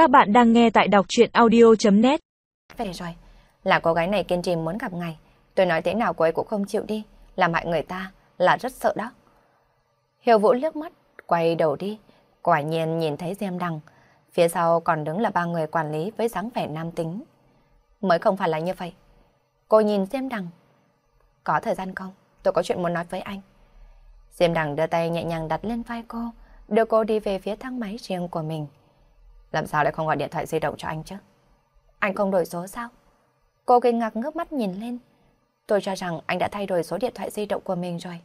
Các bạn đang nghe tại đọc chuyện audio.net Về rồi, là cô gái này kiên trì muốn gặp ngài. Tôi nói thế nào cô ấy cũng không chịu đi, làm hại người ta là rất sợ đó. Hiểu Vũ liếc mắt, quay đầu đi, quả nhiên nhìn thấy Diêm Đằng. Phía sau còn đứng là ba người quản lý với dáng vẻ nam tính. Mới không phải là như vậy. Cô nhìn Diêm Đằng. Có thời gian không? Tôi có chuyện muốn nói với anh. Diêm Đằng đưa tay nhẹ nhàng đặt lên vai cô, đưa cô đi về phía thang máy riêng của mình. Làm sao lại không gọi điện thoại di động cho anh chứ? Anh không đổi số sao? Cô kinh ngạc ngước mắt nhìn lên. Tôi cho rằng anh đã thay đổi số điện thoại di động của mình rồi.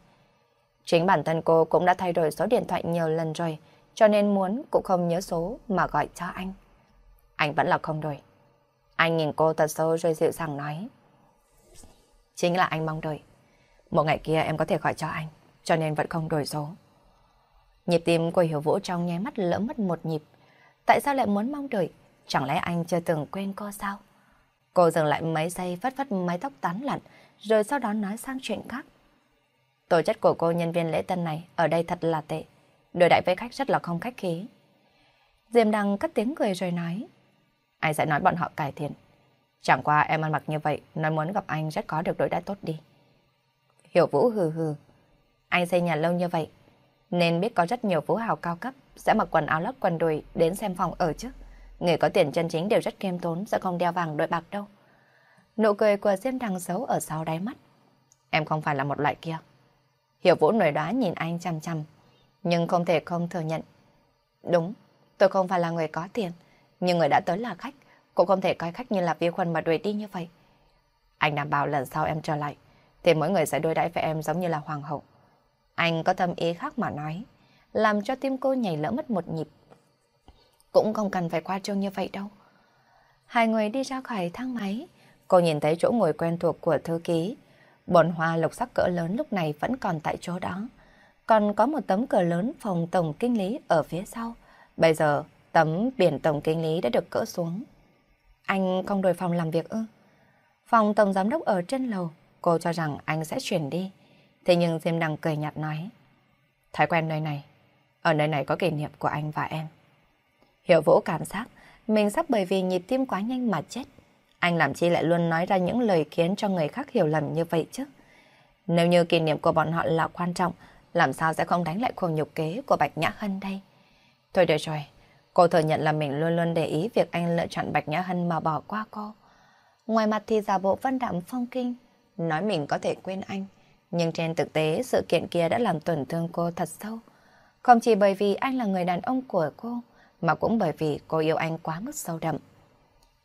Chính bản thân cô cũng đã thay đổi số điện thoại nhiều lần rồi, cho nên muốn cũng không nhớ số mà gọi cho anh. Anh vẫn là không đổi. Anh nhìn cô thật sâu rồi dịu dàng nói. Chính là anh mong đợi. Một ngày kia em có thể gọi cho anh, cho nên vẫn không đổi số. Nhịp tim của Hiểu Vũ trong nháy mắt lỡ mất một nhịp. Tại sao lại muốn mong đợi? Chẳng lẽ anh chưa từng quên cô sao? Cô dừng lại mấy giây phất phất mái tóc tán lặn, rồi sau đó nói sang chuyện khác. Tổ chất của cô nhân viên lễ tân này ở đây thật là tệ. Đối đại với khách rất là không khách khí. Diêm Đăng cất tiếng cười rồi nói. Anh sẽ nói bọn họ cải thiện. Chẳng qua em ăn mặc như vậy, nói muốn gặp anh rất có được đối đãi tốt đi. Hiểu Vũ hừ hừ. Anh xây nhà lâu như vậy, nên biết có rất nhiều phú hào cao cấp sẽ mặc quần áo lót quần đùi đến xem phòng ở chứ. Người có tiền chân chính đều rất kiêm tốn, sẽ không đeo vàng đội bạc đâu. Nụ cười của Diêm Đăng xấu ở sau đáy mắt. Em không phải là một loại kia. Hiểu Vũ nổi đoá nhìn anh chăm chăm, nhưng không thể không thừa nhận. Đúng, tôi không phải là người có tiền, nhưng người đã tới là khách, cũng không thể coi khách như là vi khuẩn mà đuổi đi như vậy. Anh đảm bảo lần sau em trở lại, thì mỗi người sẽ đối đãi với em giống như là hoàng hậu. Anh có tâm ý khác mà nói, làm cho tim cô nhảy lỡ mất một nhịp. Cũng không cần phải qua trương như vậy đâu. Hai người đi ra khỏi thang máy, cô nhìn thấy chỗ ngồi quen thuộc của thư ký. Bồn hoa lục sắc cỡ lớn lúc này vẫn còn tại chỗ đó. Còn có một tấm cửa lớn phòng tổng kinh lý ở phía sau. Bây giờ tấm biển tổng kinh lý đã được cỡ xuống. Anh không đổi phòng làm việc ư? Phòng tổng giám đốc ở trên lầu, cô cho rằng anh sẽ chuyển đi. Thế nhưng Diêm Đăng cười nhạt nói. Thói quen nơi này, ở nơi này có kỷ niệm của anh và em. Hiểu Vũ cảm giác mình sắp bởi vì nhịp tim quá nhanh mà chết. Anh làm chi lại luôn nói ra những lời khiến cho người khác hiểu lầm như vậy chứ? Nếu như kỷ niệm của bọn họ là quan trọng, làm sao sẽ không đánh lại cuộc nhục kế của Bạch Nhã Hân đây? Thôi được rồi, cô thừa nhận là mình luôn luôn để ý việc anh lựa chọn Bạch Nhã Hân mà bỏ qua cô. Ngoài mặt thì giả bộ vân đạm phong kinh, nói mình có thể quên anh. Nhưng trên thực tế, sự kiện kia đã làm tổn thương cô thật sâu. Không chỉ bởi vì anh là người đàn ông của cô, mà cũng bởi vì cô yêu anh quá mức sâu đậm.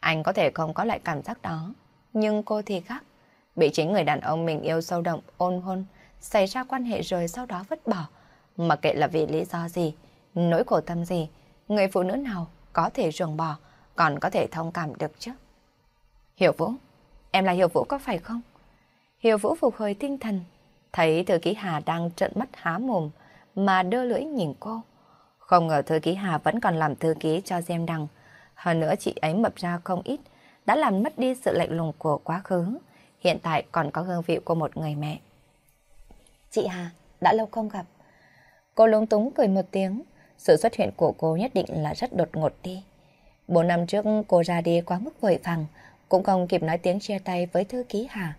Anh có thể không có lại cảm giác đó, nhưng cô thì khác. Bị chính người đàn ông mình yêu sâu đậm, ôn hôn, xảy ra quan hệ rồi sau đó vứt bỏ. Mà kệ là vì lý do gì, nỗi khổ tâm gì, người phụ nữ nào có thể ruồng bỏ, còn có thể thông cảm được chứ. Hiểu Vũ, em là Hiểu Vũ có phải không? Hiểu Vũ phục hồi tinh thần, thấy thư ký Hà đang trợn mắt há mồm mà đưa lưỡi nhìn cô. Không ngờ thư ký Hà vẫn còn làm thư ký cho Diêm Đăng. Hơn nữa chị ấy mập ra không ít, đã làm mất đi sự lạnh lùng của quá khứ. Hiện tại còn có hương vị của một người mẹ. Chị Hà, đã lâu không gặp. Cô lung túng cười một tiếng. Sự xuất hiện của cô nhất định là rất đột ngột đi. Bốn năm trước cô ra đi quá mức vội vàng, cũng không kịp nói tiếng chia tay với thư ký Hà.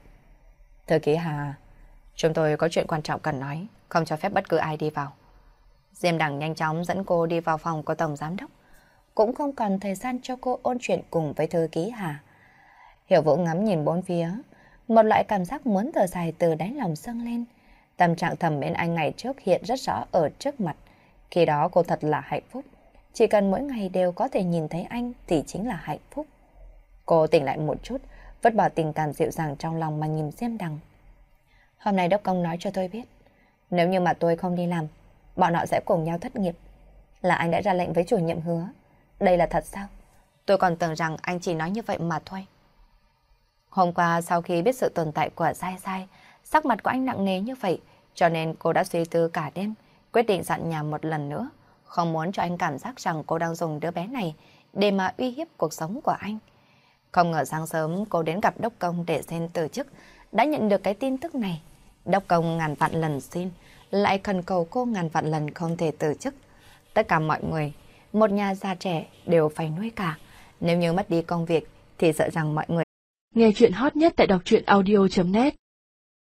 Thư ký Hà, chúng tôi có chuyện quan trọng cần nói, không cho phép bất cứ ai đi vào. Diêm Đằng nhanh chóng dẫn cô đi vào phòng của Tổng Giám Đốc. Cũng không còn thời gian cho cô ôn chuyện cùng với thư ký Hà. Hiểu Vũ ngắm nhìn bốn phía, một loại cảm giác muốn thở dài từ đáy lòng dâng lên. Tâm trạng thầm bên anh ngày trước hiện rất rõ ở trước mặt. Khi đó cô thật là hạnh phúc. Chỉ cần mỗi ngày đều có thể nhìn thấy anh thì chính là hạnh phúc. Cô tỉnh lại một chút, vứt bỏ tình cảm dịu dàng trong lòng mà nhìn Diêm Đằng. Hôm nay Đốc Công nói cho tôi biết, nếu như mà tôi không đi làm, bọn họ sẽ cùng nhau thất nghiệp. Là anh đã ra lệnh với chủ nhiệm hứa. Đây là thật sao? Tôi còn tưởng rằng anh chỉ nói như vậy mà thôi. Hôm qua sau khi biết sự tồn tại của Sai Sai, sắc mặt của anh nặng nề như vậy, cho nên cô đã suy tư cả đêm, quyết định dặn nhà một lần nữa, không muốn cho anh cảm giác rằng cô đang dùng đứa bé này để mà uy hiếp cuộc sống của anh. Không ngờ sáng sớm cô đến gặp Đốc Công để xin từ chức, đã nhận được cái tin tức này. Đốc Công ngàn vạn lần xin, lại khẩn cầu cô ngàn vạn lần không thể từ chức. Tất cả mọi người một nhà già trẻ đều phải nuôi cả. Nếu như mất đi công việc thì sợ rằng mọi người Nghe chuyện hot nhất tại đọc truyện audio.net